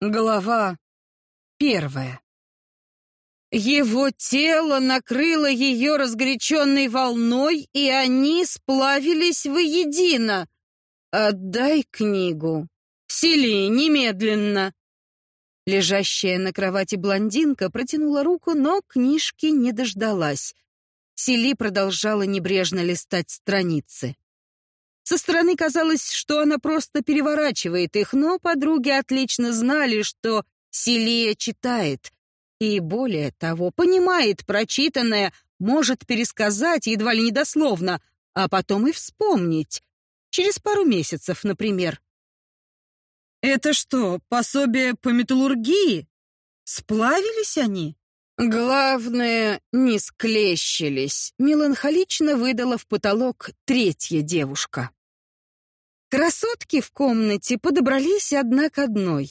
Глава первая. Его тело накрыло ее разгоряченной волной, и они сплавились воедино. «Отдай книгу. Сели немедленно!» Лежащая на кровати блондинка протянула руку, но книжки не дождалась. Сели продолжала небрежно листать страницы. Со стороны казалось, что она просто переворачивает их, но подруги отлично знали, что Селия читает. И более того, понимает прочитанное, может пересказать едва ли недословно, а потом и вспомнить. Через пару месяцев, например. «Это что, пособие по металлургии? Сплавились они?» «Главное, не склещились», — меланхолично выдала в потолок третья девушка. Красотки в комнате подобрались одна к одной.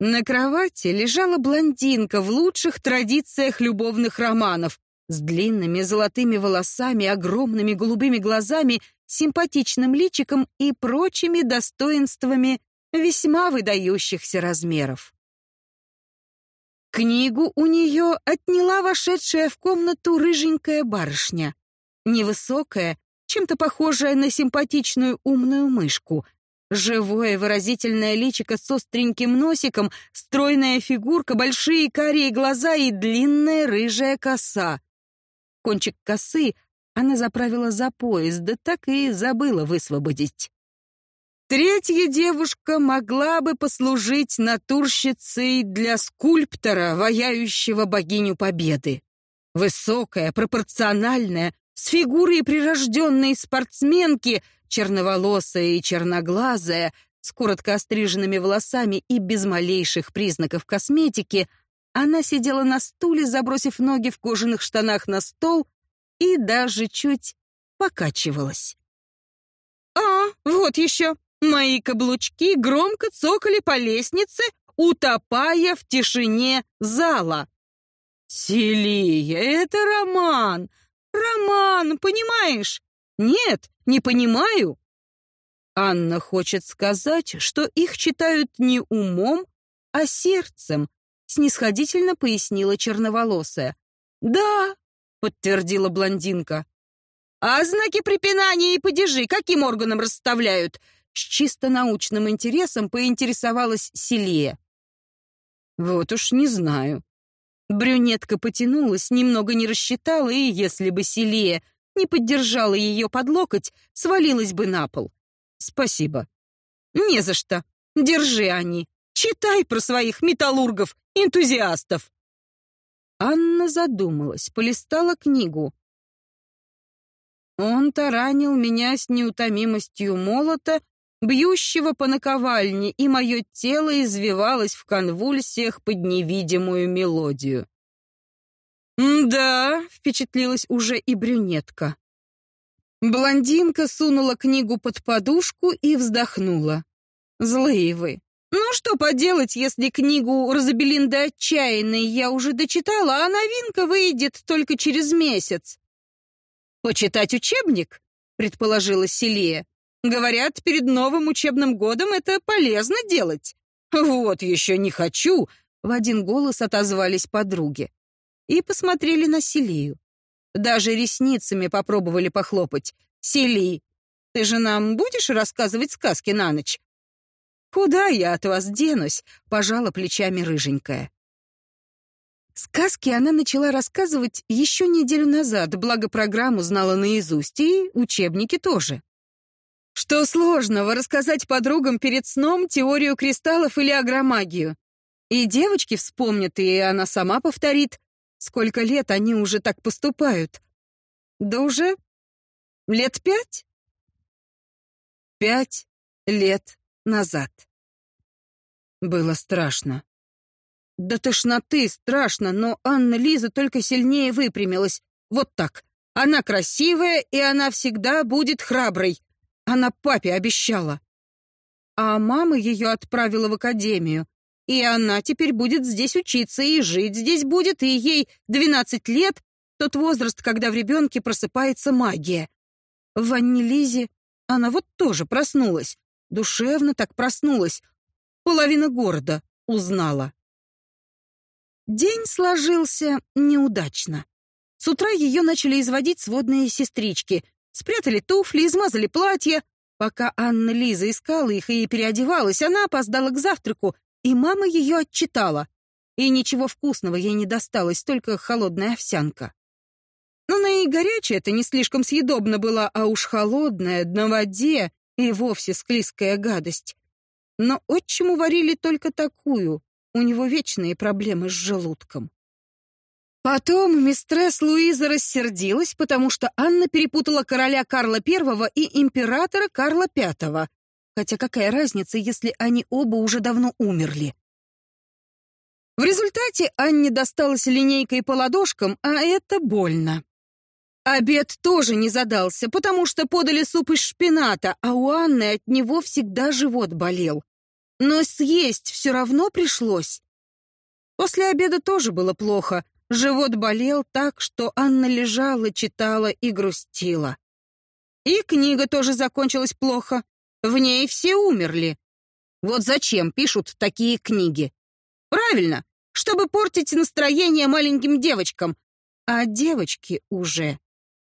На кровати лежала блондинка в лучших традициях любовных романов с длинными золотыми волосами, огромными голубыми глазами, симпатичным личиком и прочими достоинствами весьма выдающихся размеров. Книгу у нее отняла вошедшая в комнату рыженькая барышня. Невысокая, чем-то похожая на симпатичную умную мышку. Живое выразительное личико с остреньким носиком, стройная фигурка, большие карие глаза и длинная рыжая коса. Кончик косы она заправила за пояс, да так и забыла высвободить. Третья девушка могла бы послужить натурщицей для скульптора, ваяющего богиню победы. Высокая, пропорциональная, с фигурой прирожденной спортсменки, черноволосая и черноглазая, с коротко остриженными волосами и без малейших признаков косметики, она сидела на стуле, забросив ноги в кожаных штанах на стол и даже чуть покачивалась. «А, вот еще!» Мои каблучки громко цокали по лестнице, утопая в тишине зала. «Селия, это роман! Роман, понимаешь? Нет, не понимаю. Анна хочет сказать, что их читают не умом, а сердцем, снисходительно пояснила черноволосая. Да, подтвердила блондинка. А знаки препинания и падежи каким органом расставляют? С чисто научным интересом поинтересовалась Селия. Вот уж не знаю. Брюнетка потянулась, немного не рассчитала, и если бы Селия не поддержала ее под локоть, свалилась бы на пол. Спасибо. Не за что. Держи, они. Читай про своих металлургов, энтузиастов. Анна задумалась, полистала книгу. Он таранил меня с неутомимостью молота, бьющего по наковальне, и мое тело извивалось в конвульсиях под невидимую мелодию. «Да», — впечатлилась уже и брюнетка. Блондинка сунула книгу под подушку и вздохнула. «Злые вы. Ну что поделать, если книгу Розабелинды отчаянной я уже дочитала, а новинка выйдет только через месяц?» «Почитать учебник?» — предположила Селия. Говорят, перед новым учебным годом это полезно делать. Вот еще не хочу, в один голос отозвались подруги. И посмотрели на Селию. Даже ресницами попробовали похлопать. Сели, ты же нам будешь рассказывать сказки на ночь? Куда я от вас денусь? пожала плечами рыженькая. Сказки она начала рассказывать еще неделю назад, благо программу знала наизусть, и учебники тоже. Что сложного рассказать подругам перед сном теорию кристаллов или агромагию? И девочки вспомнят, и она сама повторит. Сколько лет они уже так поступают? Да уже лет пять? Пять лет назад. Было страшно. До тошноты страшно, но Анна Лиза только сильнее выпрямилась. Вот так. Она красивая, и она всегда будет храброй. Она папе обещала. А мама ее отправила в академию. И она теперь будет здесь учиться и жить здесь будет, и ей 12 лет, тот возраст, когда в ребенке просыпается магия. в Анне Лизе она вот тоже проснулась. Душевно так проснулась. Половина города узнала. День сложился неудачно. С утра ее начали изводить сводные сестрички. Спрятали туфли, измазали платье. Пока Анна Лиза искала их и переодевалась, она опоздала к завтраку, и мама ее отчитала. И ничего вкусного ей не досталось, только холодная овсянка. Но на и горячая это не слишком съедобно была, а уж холодная, на воде и вовсе склизкая гадость. Но отчиму варили только такую, у него вечные проблемы с желудком. Потом мистресс Луиза рассердилась, потому что Анна перепутала короля Карла I и императора Карла V. Хотя какая разница, если они оба уже давно умерли? В результате Анне досталась линейкой по ладошкам, а это больно. Обед тоже не задался, потому что подали суп из шпината, а у Анны от него всегда живот болел. Но съесть все равно пришлось. После обеда тоже было плохо. Живот болел так, что Анна лежала, читала и грустила. И книга тоже закончилась плохо. В ней все умерли. Вот зачем пишут такие книги? Правильно, чтобы портить настроение маленьким девочкам. А девочки уже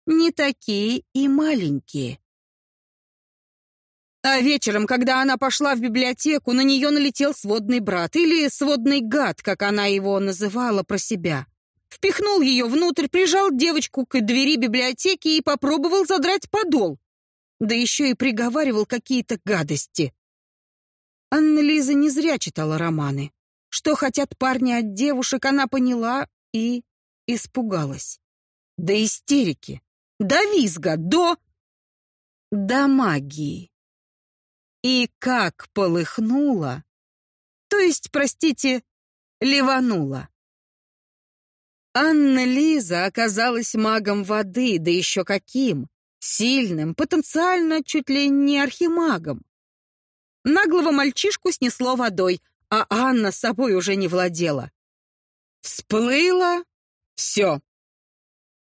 не такие и маленькие. А вечером, когда она пошла в библиотеку, на нее налетел сводный брат, или сводный гад, как она его называла про себя. Впихнул ее внутрь, прижал девочку к двери библиотеки и попробовал задрать подол. Да еще и приговаривал какие-то гадости. Анна-Лиза не зря читала романы. Что хотят парни от девушек, она поняла и испугалась. До истерики, до визга, до... до магии. И как полыхнула, то есть, простите, ливанула. Анна Лиза оказалась магом воды, да еще каким! Сильным, потенциально чуть ли не архимагом. Наглого мальчишку снесло водой, а Анна собой уже не владела. Всплыла — все.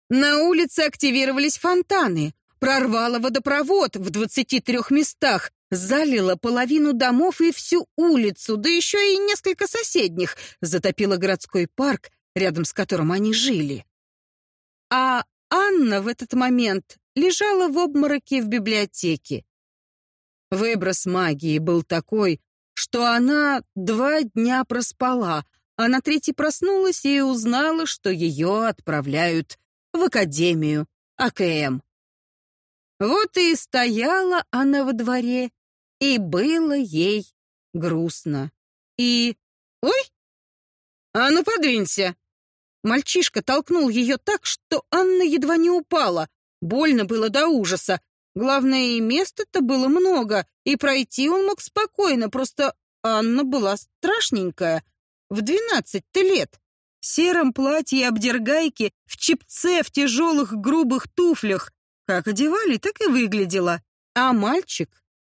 На улице активировались фонтаны, прорвало водопровод в 23 местах, залило половину домов и всю улицу, да еще и несколько соседних, затопило городской парк, рядом с которым они жили. А Анна в этот момент лежала в обмороке в библиотеке. Выброс магии был такой, что она два дня проспала, а на третий проснулась и узнала, что ее отправляют в Академию АКМ. Вот и стояла она во дворе, и было ей грустно. И... Ой! А ну подвинься! Мальчишка толкнул ее так, что Анна едва не упала. Больно было до ужаса. Главное, и места-то было много, и пройти он мог спокойно, просто Анна была страшненькая. В двенадцать-то лет. В сером платье и обдергайке, в чепце, в тяжелых грубых туфлях. Как одевали, так и выглядела. А мальчик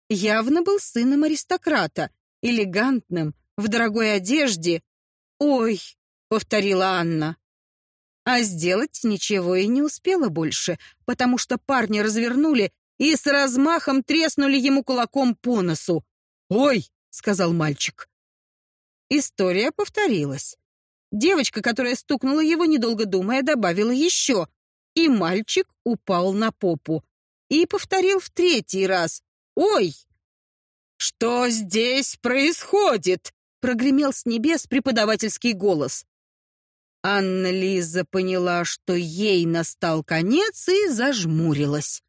явно был сыном аристократа, элегантным, в дорогой одежде. «Ой», — повторила Анна. А сделать ничего и не успела больше, потому что парни развернули и с размахом треснули ему кулаком по носу. «Ой!» — сказал мальчик. История повторилась. Девочка, которая стукнула его, недолго думая, добавила еще. И мальчик упал на попу. И повторил в третий раз. «Ой!» «Что здесь происходит?» — прогремел с небес преподавательский голос. Анна Лиза поняла, что ей настал конец, и зажмурилась.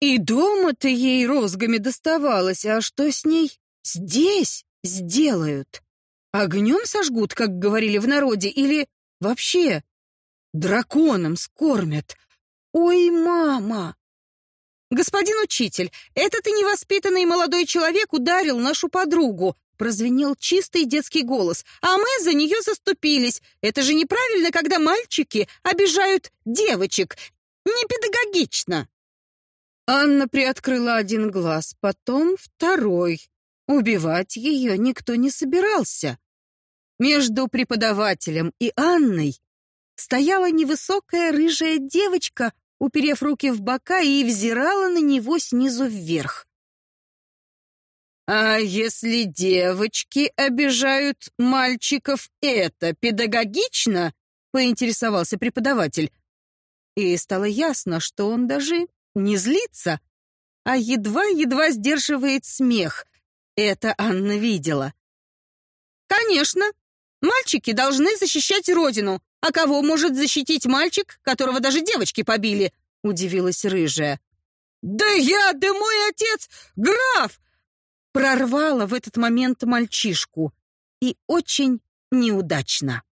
И дома-то ей розгами доставалось, а что с ней здесь сделают? Огнем сожгут, как говорили в народе, или вообще драконом скормят? Ой, мама! Господин учитель, этот и невоспитанный молодой человек ударил нашу подругу, прозвенел чистый детский голос, а мы за нее заступились. Это же неправильно, когда мальчики обижают девочек. Непедагогично. Анна приоткрыла один глаз, потом второй. Убивать ее никто не собирался. Между преподавателем и Анной стояла невысокая рыжая девочка уперев руки в бока и взирала на него снизу вверх. «А если девочки обижают мальчиков, это педагогично?» — поинтересовался преподаватель. И стало ясно, что он даже не злится, а едва-едва сдерживает смех. Это Анна видела. «Конечно, мальчики должны защищать родину, а кого может защитить мальчик, которого даже девочки побили?» — удивилась рыжая. «Да я, да мой отец, граф!» Прорвала в этот момент мальчишку. И очень неудачно.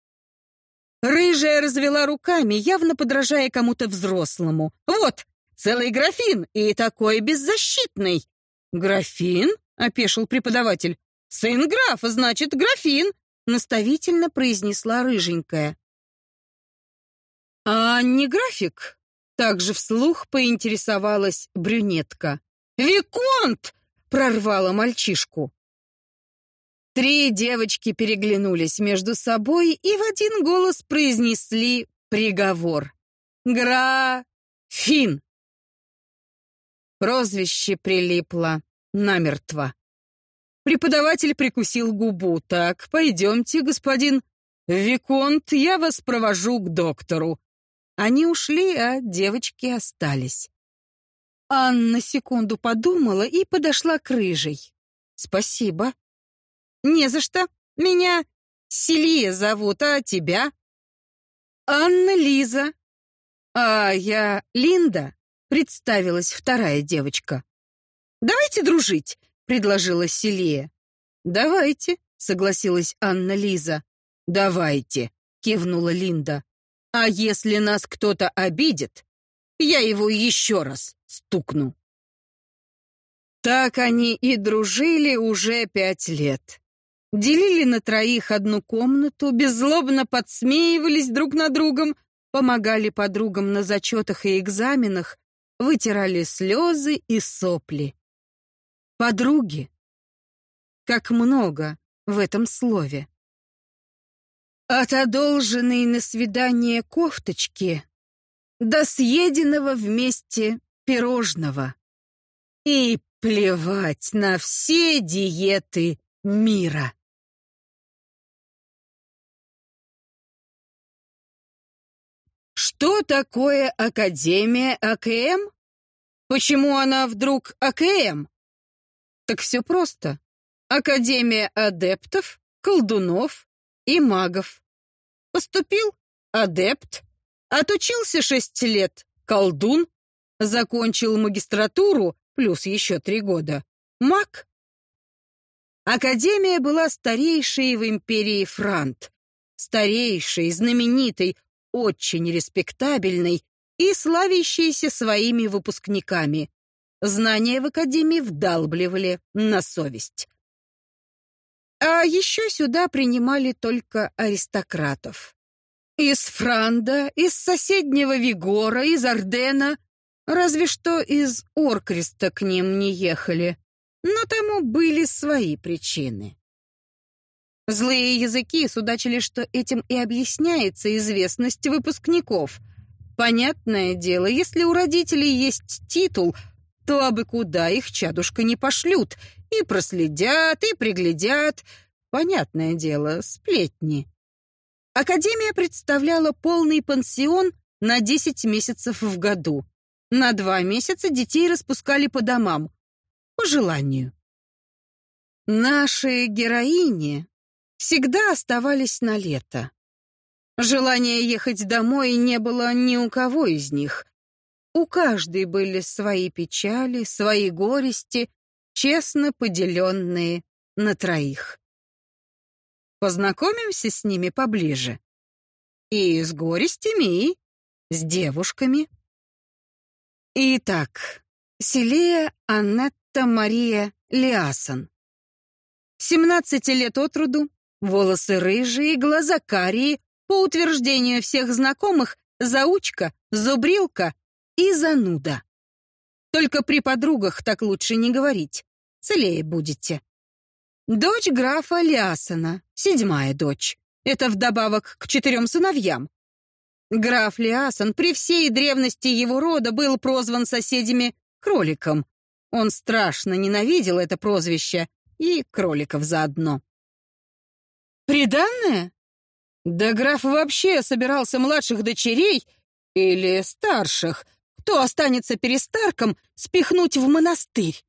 Рыжая развела руками, явно подражая кому-то взрослому. «Вот, целый графин, и такой беззащитный!» «Графин?» — опешил преподаватель. «Сын графа, значит, графин!» — наставительно произнесла рыженькая. «А не график?» — также вслух поинтересовалась брюнетка. «Виконт!» — прорвала мальчишку. Три девочки переглянулись между собой и в один голос произнесли приговор. «Графин!» Прозвище прилипло намертво. Преподаватель прикусил губу. «Так, пойдемте, господин Виконт, я вас провожу к доктору». Они ушли, а девочки остались. Анна секунду подумала и подошла к рыжей. «Спасибо». «Не за что. Меня Селия зовут, а тебя?» «Анна Лиза». «А я Линда», — представилась вторая девочка. «Давайте дружить», — предложила Селия. «Давайте», — согласилась Анна Лиза. «Давайте», — кивнула Линда. «А если нас кто-то обидит, я его еще раз стукну». Так они и дружили уже пять лет. Делили на троих одну комнату, беззлобно подсмеивались друг над другом, помогали подругам на зачетах и экзаменах, вытирали слезы и сопли. Подруги. Как много в этом слове. От одолженной на свидание кофточки до съеденного вместе пирожного. И плевать на все диеты мира. Что такое Академия АКМ? Почему она вдруг АКМ? Так все просто. Академия адептов, колдунов и магов. Поступил адепт, отучился шесть лет колдун, закончил магистратуру плюс еще три года маг. Академия была старейшей в империи Франт, старейшей, знаменитой, очень респектабельной и славящейся своими выпускниками. Знания в академии вдалбливали на совесть. А еще сюда принимали только аристократов. Из Франда, из соседнего Вигора, из Ордена, разве что из Оркреста к ним не ехали. Но тому были свои причины. Злые языки судачили, что этим и объясняется известность выпускников. Понятное дело, если у родителей есть титул — то абы куда их чадушка не пошлют, и проследят, и приглядят. Понятное дело, сплетни. Академия представляла полный пансион на 10 месяцев в году. На два месяца детей распускали по домам. По желанию. Наши героини всегда оставались на лето. Желания ехать домой не было ни у кого из них. У каждой были свои печали, свои горести, честно поделенные на троих. Познакомимся с ними поближе. И с горестями, и с девушками. Итак, Селия Аннетта Мария Лиасон. 17 лет от роду, волосы рыжие, глаза карие, по утверждению всех знакомых, заучка, зубрилка и зануда. Только при подругах так лучше не говорить. Целее будете. Дочь графа Лясона, седьмая дочь. Это вдобавок к четырем сыновьям. Граф Лиасон при всей древности его рода был прозван соседями кроликом. Он страшно ненавидел это прозвище и кроликов заодно. «Приданное?» Да граф вообще собирался младших дочерей или старших, кто останется перестарком, спихнуть в монастырь.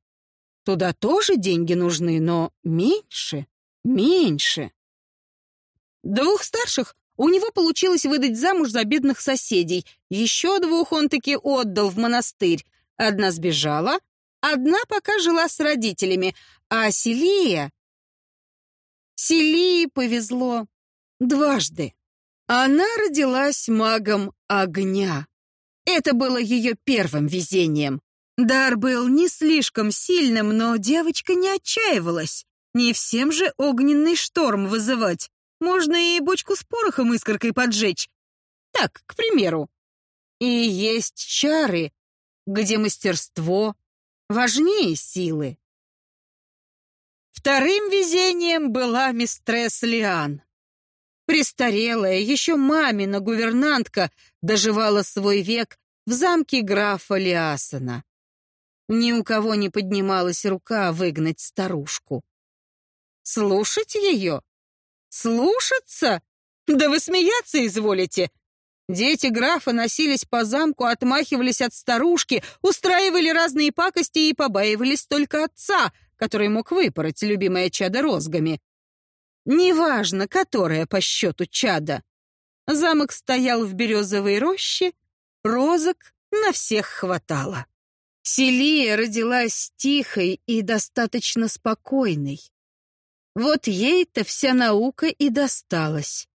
Туда тоже деньги нужны, но меньше, меньше. Двух старших у него получилось выдать замуж за бедных соседей. Еще двух он таки отдал в монастырь. Одна сбежала, одна пока жила с родителями, а Селия... Селии повезло дважды. Она родилась магом огня. Это было ее первым везением. Дар был не слишком сильным, но девочка не отчаивалась. Не всем же огненный шторм вызывать. Можно и бочку с порохом искоркой поджечь. Так, к примеру. И есть чары, где мастерство важнее силы. Вторым везением была мистресс Лиан. Престарелая, еще мамина гувернантка доживала свой век в замке графа Лиасона. Ни у кого не поднималась рука выгнать старушку. Слушать ее? Слушаться? Да вы смеяться изволите. Дети графа носились по замку, отмахивались от старушки, устраивали разные пакости и побаивались только отца, который мог выпороть любимое чадо розгами. Неважно, которое по счету чада. Замок стоял в березовой роще, розок на всех хватало. Селия родилась тихой и достаточно спокойной. Вот ей-то вся наука и досталась.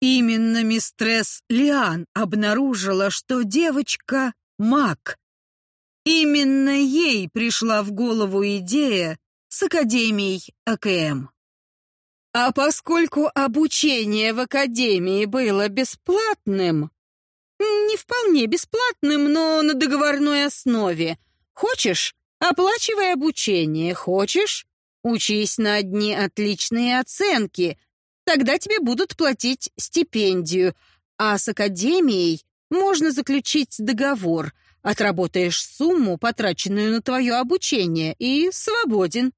Именно мистресс Лиан обнаружила, что девочка — маг. Именно ей пришла в голову идея с Академией АКМ. А поскольку обучение в академии было бесплатным, не вполне бесплатным, но на договорной основе, хочешь — оплачивай обучение, хочешь — учись на одни отличные оценки, тогда тебе будут платить стипендию, а с академией можно заключить договор, отработаешь сумму, потраченную на твое обучение, и свободен.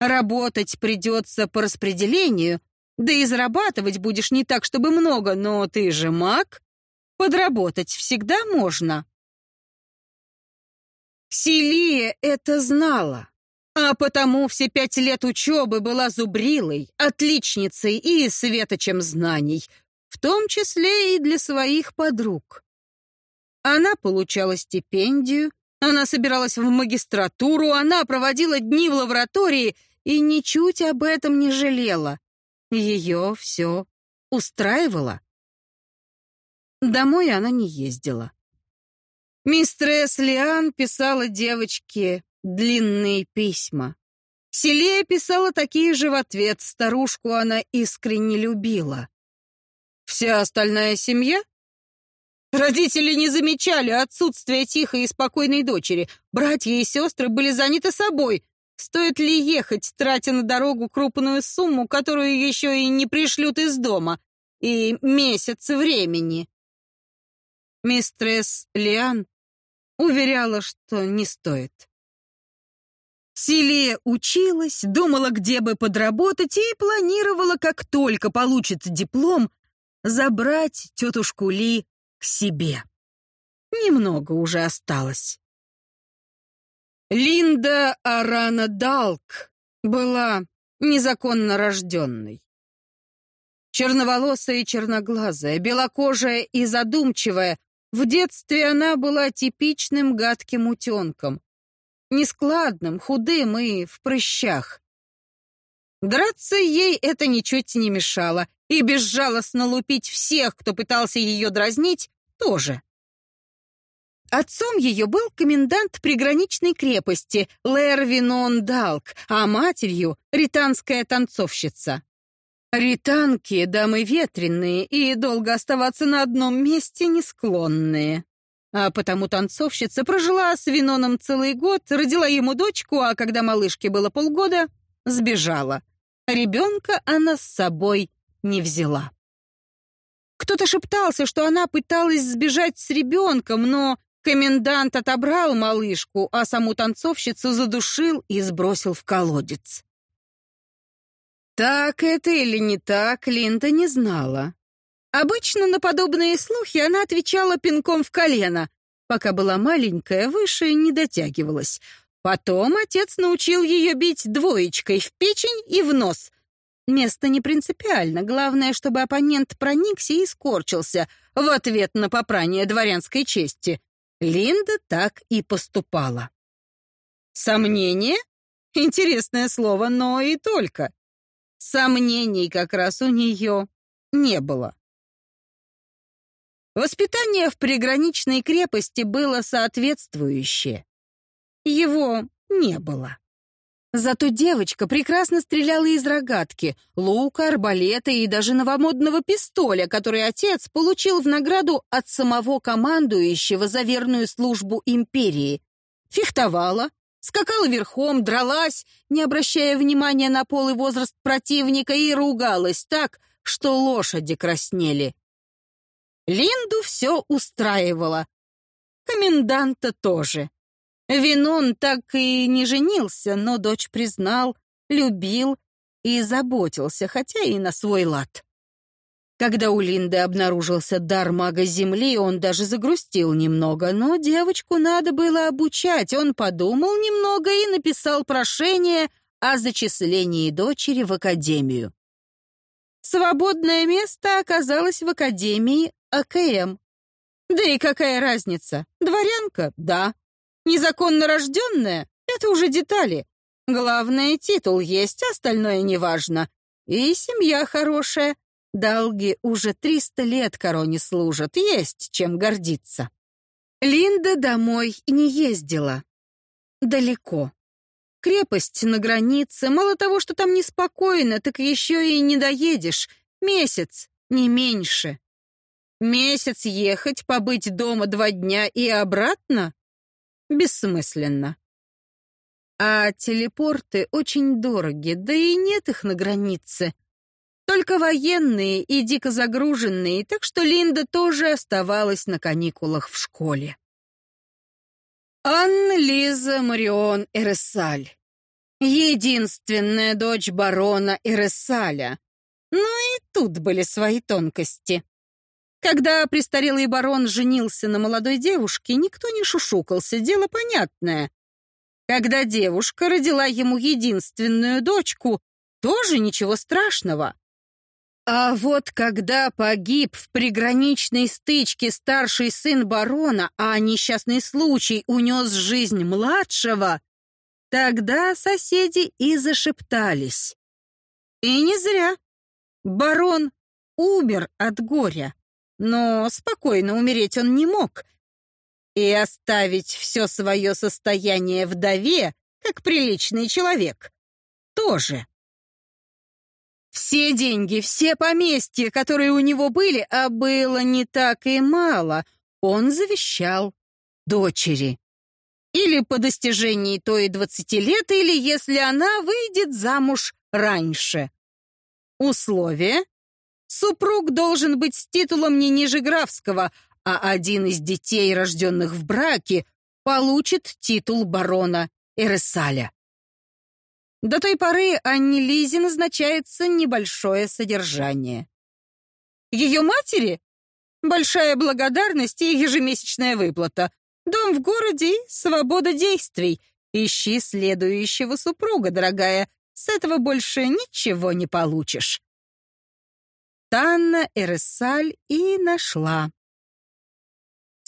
Работать придется по распределению, да и зарабатывать будешь не так, чтобы много, но ты же маг. Подработать всегда можно. Селия это знала, а потому все пять лет учебы была зубрилой, отличницей и светочем знаний, в том числе и для своих подруг. Она получала стипендию, она собиралась в магистратуру, она проводила дни в лаборатории — и ничуть об этом не жалела. Ее все устраивало. Домой она не ездила. Мистресс Лиан писала девочке длинные письма. Селия писала такие же в ответ, старушку она искренне любила. Вся остальная семья? Родители не замечали отсутствия тихой и спокойной дочери. Братья и сестры были заняты собой, Стоит ли ехать, тратя на дорогу крупную сумму, которую еще и не пришлют из дома, и месяц времени? Мистресс Лиан уверяла, что не стоит. Силия училась, думала, где бы подработать, и планировала, как только получит диплом, забрать тетушку Ли к себе. Немного уже осталось. Линда Арана Далк была незаконно рожденной. Черноволосая и черноглазая, белокожая и задумчивая, в детстве она была типичным гадким утенком. Нескладным, худым и в прыщах. Драться ей это ничуть не мешало, и безжалостно лупить всех, кто пытался ее дразнить, тоже. Отцом ее был комендант приграничной крепости Лервинон Далк, а матерью — ританская танцовщица. Ританки — дамы ветреные и долго оставаться на одном месте не склонные. А потому танцовщица прожила с Виноном целый год, родила ему дочку, а когда малышке было полгода, сбежала. Ребенка она с собой не взяла. Кто-то шептался, что она пыталась сбежать с ребенком, но комендант отобрал малышку, а саму танцовщицу задушил и сбросил в колодец. Так это или не так, Линда не знала. Обычно на подобные слухи она отвечала пинком в колено. Пока была маленькая, выше не дотягивалась. Потом отец научил ее бить двоечкой в печень и в нос. Место не принципиально, главное, чтобы оппонент проникся и скорчился в ответ на попрание дворянской чести. Линда так и поступала. Сомнение? Интересное слово, но и только. Сомнений как раз у нее не было. Воспитание в приграничной крепости было соответствующее. Его не было. Зато девочка прекрасно стреляла из рогатки, лука, арбалета и даже новомодного пистоля, который отец получил в награду от самого командующего за верную службу империи. Фехтовала, скакала верхом, дралась, не обращая внимания на пол и возраст противника, и ругалась так, что лошади краснели. Линду все устраивало. Коменданта тоже. Винон так и не женился, но дочь признал, любил и заботился, хотя и на свой лад. Когда у Линды обнаружился дар мага Земли, он даже загрустил немного, но девочку надо было обучать. Он подумал немного и написал прошение о зачислении дочери в академию. Свободное место оказалось в академии АКМ. Да и какая разница? Дворянка? Да. Незаконно рожденная? Это уже детали. Главное, титул есть, остальное неважно. И семья хорошая. Долги уже триста лет короне служат, есть чем гордиться. Линда домой не ездила. Далеко. Крепость на границе, мало того, что там неспокойно, так еще и не доедешь. Месяц, не меньше. Месяц ехать, побыть дома два дня и обратно? Бессмысленно. А телепорты очень дороги, да и нет их на границе. Только военные и дико загруженные, так что Линда тоже оставалась на каникулах в школе. Анна Лиза Марион Эресаль. Единственная дочь барона Эресаля. Но и тут были свои тонкости. Когда престарелый барон женился на молодой девушке, никто не шушукался, дело понятное. Когда девушка родила ему единственную дочку, тоже ничего страшного. А вот когда погиб в приграничной стычке старший сын барона, а несчастный случай унес жизнь младшего, тогда соседи и зашептались. И не зря. Барон умер от горя. Но спокойно умереть он не мог. И оставить все свое состояние вдове, как приличный человек, тоже. Все деньги, все поместья, которые у него были, а было не так и мало, он завещал дочери. Или по достижении той двадцати лет, или если она выйдет замуж раньше. Условие Супруг должен быть с титулом не ниже графского, а один из детей, рожденных в браке, получит титул барона Эресаля. До той поры Анне Лизе назначается небольшое содержание. Ее матери — большая благодарность и ежемесячная выплата. Дом в городе свобода действий. Ищи следующего супруга, дорогая. С этого больше ничего не получишь. Танна Эресаль и нашла.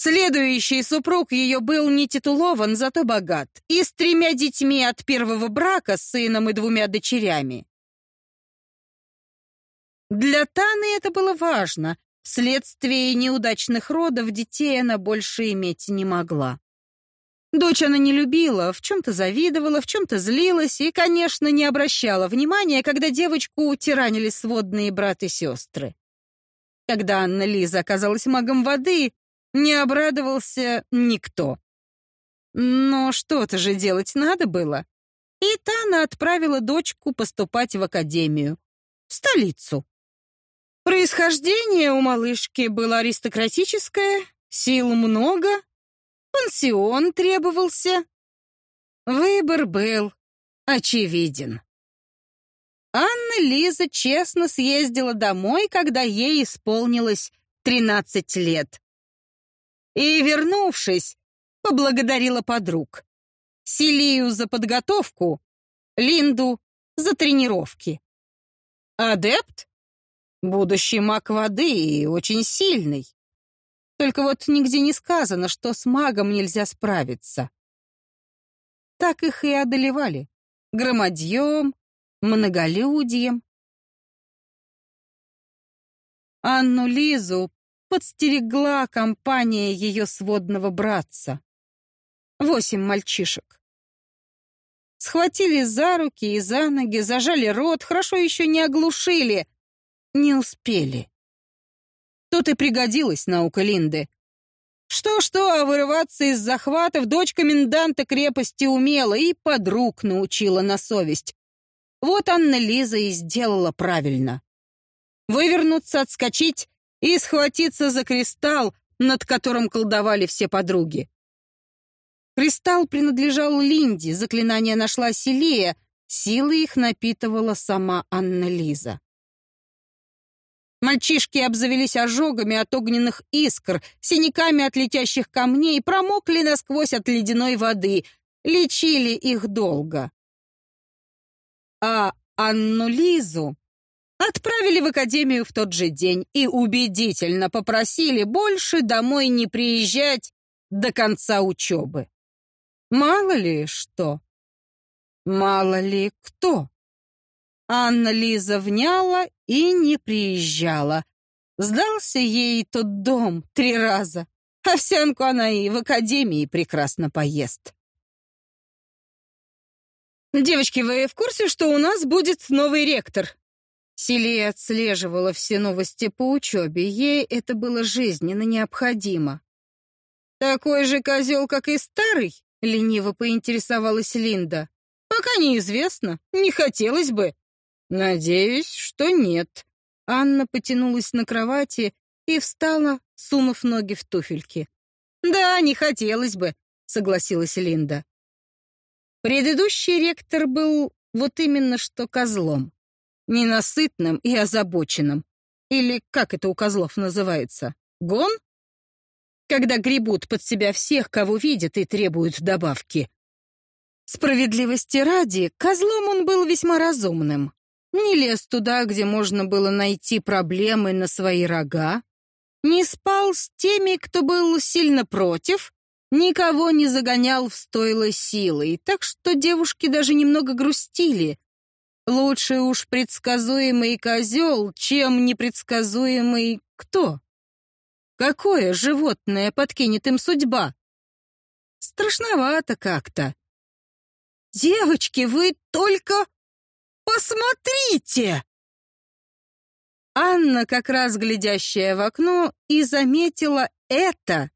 Следующий супруг ее был не титулован, зато богат, и с тремя детьми от первого брака, сыном и двумя дочерями. Для Таны это было важно. Вследствие неудачных родов детей она больше иметь не могла. Дочь она не любила, в чем-то завидовала, в чем-то злилась и, конечно, не обращала внимания, когда девочку тиранили сводные брат и сестры. Когда Анна Лиза оказалась магом воды, не обрадовался никто. Но что-то же делать надо было. И Тана отправила дочку поступать в академию, в столицу. Происхождение у малышки было аристократическое, сил много, пансион требовался. Выбор был очевиден. Анна Лиза честно съездила домой, когда ей исполнилось 13 лет. И, вернувшись, поблагодарила подруг. Селию за подготовку, Линду за тренировки. Адепт? Будущий маг воды и очень сильный. Только вот нигде не сказано, что с магом нельзя справиться. Так их и одолевали. Громадьем, многолюдьем. Анну Лизу подстерегла компания ее сводного братца. Восемь мальчишек. Схватили за руки и за ноги, зажали рот, хорошо еще не оглушили. Не успели. Тут и пригодилась наука Линды. Что-что, а вырываться из захватов дочь коменданта крепости умела и подруг научила на совесть. Вот Анна Лиза и сделала правильно. Вывернуться, отскочить и схватиться за кристалл, над которым колдовали все подруги. Кристалл принадлежал Линде, заклинание нашла Селия, силы их напитывала сама Анна Лиза. Мальчишки обзавелись ожогами от огненных искр, синяками от летящих камней, промокли насквозь от ледяной воды, лечили их долго. А Анну Лизу Отправили в академию в тот же день и убедительно попросили больше домой не приезжать до конца учебы. Мало ли что. Мало ли кто. Анна Лиза вняла и не приезжала. Сдался ей тот дом три раза. Овсянку она и в академии прекрасно поест. «Девочки, вы в курсе, что у нас будет новый ректор?» Селия отслеживала все новости по учебе. Ей это было жизненно необходимо. «Такой же козел, как и старый?» — лениво поинтересовалась Линда. «Пока неизвестно. Не хотелось бы». «Надеюсь, что нет». Анна потянулась на кровати и встала, сунув ноги в туфельки. «Да, не хотелось бы», — согласилась Линда. Предыдущий ректор был вот именно что козлом ненасытным и озабоченным. Или как это у козлов называется? Гон? Когда гребут под себя всех, кого видят, и требуют добавки. Справедливости ради, козлом он был весьма разумным. Не лез туда, где можно было найти проблемы на свои рога, не спал с теми, кто был сильно против, никого не загонял в стойло силой, так что девушки даже немного грустили, Лучше уж предсказуемый козел, чем непредсказуемый кто? Какое животное подкинет им судьба? Страшновато как-то. Девочки, вы только посмотрите! Анна, как раз глядящая в окно, и заметила это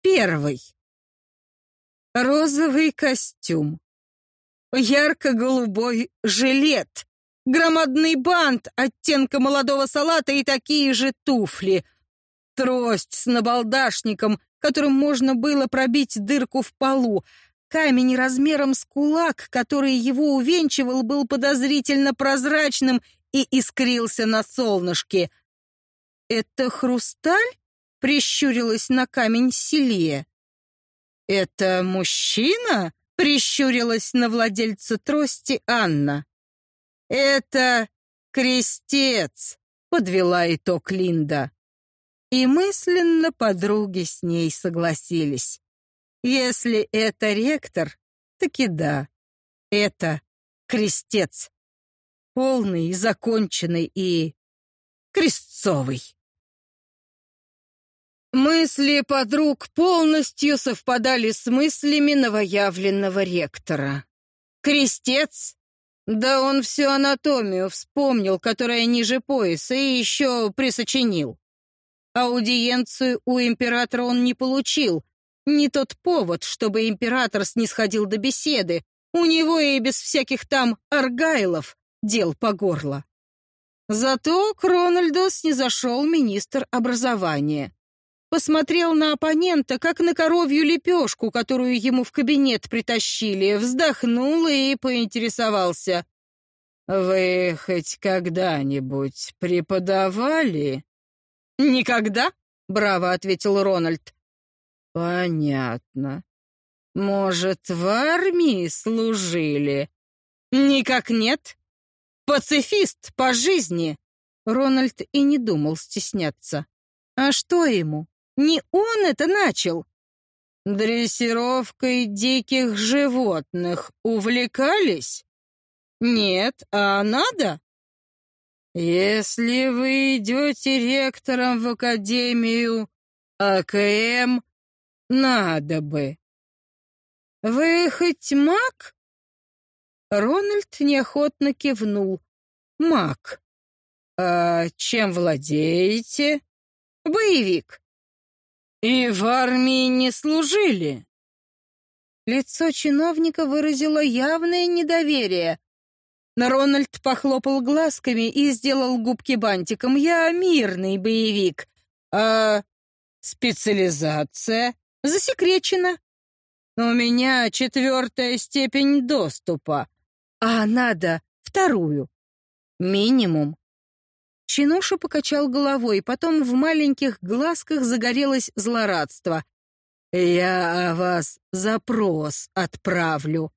первый. Розовый костюм ярко-голубой жилет, громадный бант оттенка молодого салата и такие же туфли, трость с набалдашником, которым можно было пробить дырку в полу, камень размером с кулак, который его увенчивал, был подозрительно прозрачным и искрился на солнышке. «Это хрусталь?» — прищурилась на камень Селия. «Это мужчина?» Прищурилась на владельца трости Анна. «Это крестец», — подвела итог Линда. И мысленно подруги с ней согласились. Если это ректор, таки да, это крестец. Полный, законченный и крестцовый. Мысли подруг полностью совпадали с мыслями новоявленного ректора. Крестец? Да он всю анатомию вспомнил, которая ниже пояса, и еще присочинил. Аудиенцию у императора он не получил. Не тот повод, чтобы император снисходил до беседы. У него и без всяких там аргайлов дел по горло. Зато к Рональду снизошел министр образования. Посмотрел на оппонента, как на коровью лепешку, которую ему в кабинет притащили, вздохнул и поинтересовался. «Вы хоть когда-нибудь преподавали?» «Никогда?» — браво ответил Рональд. «Понятно. Может, в армии служили?» «Никак нет. Пацифист по жизни!» Рональд и не думал стесняться. «А что ему? Не он это начал!» «Дрессировкой диких животных увлекались?» «Нет, а надо?» «Если вы идете ректором в академию АКМ, надо бы». «Вы хоть маг?» Рональд неохотно кивнул. «Маг. А чем владеете?» «Боевик». «И в армии не служили?» Лицо чиновника выразило явное недоверие. Рональд похлопал глазками и сделал губки бантиком. «Я мирный боевик. А специализация засекречена. У меня четвертая степень доступа, а надо вторую. Минимум». Чинуша покачал головой, потом в маленьких глазках загорелось злорадство. «Я о вас запрос отправлю»,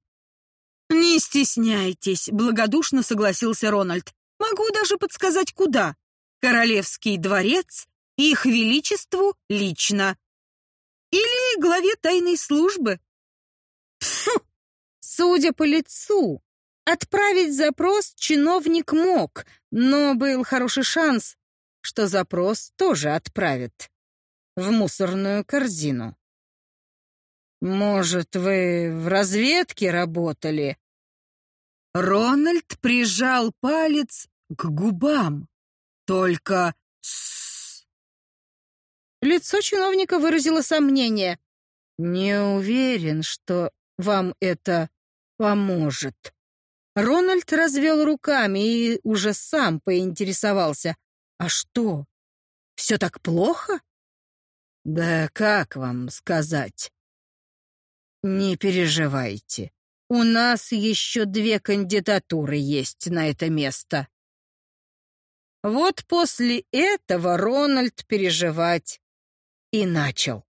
«Не стесняйтесь», — благодушно согласился Рональд. «Могу даже подсказать, куда. Королевский дворец их величеству лично. Или главе тайной службы». Фу! Судя по лицу, отправить запрос чиновник мог, но был хороший шанс, что запрос тоже отправят в мусорную корзину. «Может, вы в разведке работали?» Рональд прижал палец к губам. Только «Тссс». Лицо чиновника выразило сомнение. «Не уверен, что вам это поможет». Рональд развел руками и уже сам поинтересовался. «А что, все так плохо?» «Да как вам сказать?» Не переживайте. У нас еще две кандидатуры есть на это место. Вот после этого Рональд переживать и начал.